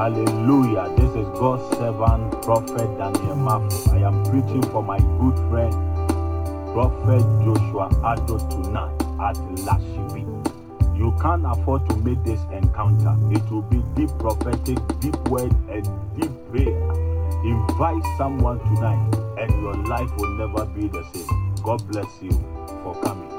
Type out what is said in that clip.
Hallelujah! This is God's servant, Prophet Daniel Mafu. I am preaching for my good friend, Prophet Joshua Ado tonight at Lashibi. You can't afford to make this encounter. It will be deep prophetic, deep word, and deep prayer. Invite someone tonight, and your life will never be the same. God bless you for coming.